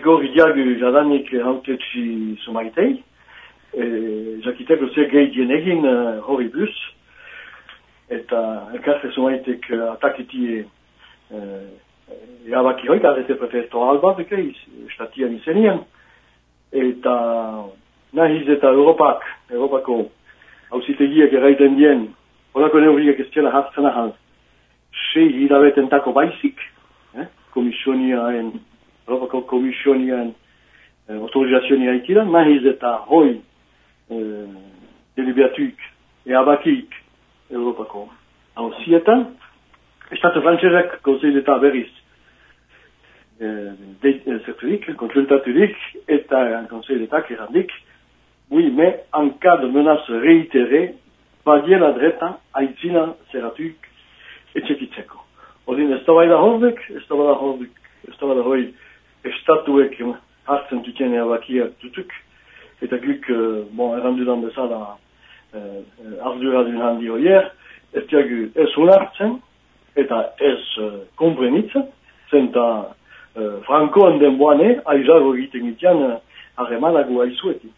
igor idiagu jadanik hautetsi sumaitei, e, jakiteko zer gehi dienegin uh, hori bus, eta elkarze sumaitek uh, atakitie uh, jabaki hoik, arrete prefesto alba beke, estatian izenian, eta nahiz eta Europak, Europako hausitegiek eraiten dien, horako neurriak ez txela hartzen ahal, sei hilabetentako baizik, eh? komisioniaen, Europako komisioniaen eh, autorizazionia ikiran, nahiz eta hoi eh, deliberatuik eabakik Europako hausietan, Estatu frantzerek konzeil eta berriz zerturik, eh, konsultaturik eta konzeil eta kerandik, oui, mais en cas de menace réitérée, badiela dreta, aitzina zeratuik etxekitzeko. Odin ez da bai da horbek, ez da bai da horbek, ez da bai da hoi estatuek hartzen duten erabakia tutuk, eta guk, bon, errandudan bezala uh, ardura dun handi hoier, ez diagu ez unartzen, eta ez uh, komprenitzen, zenta uh, frankoan den boane, aizago egiten uh, harremanago aizuetik.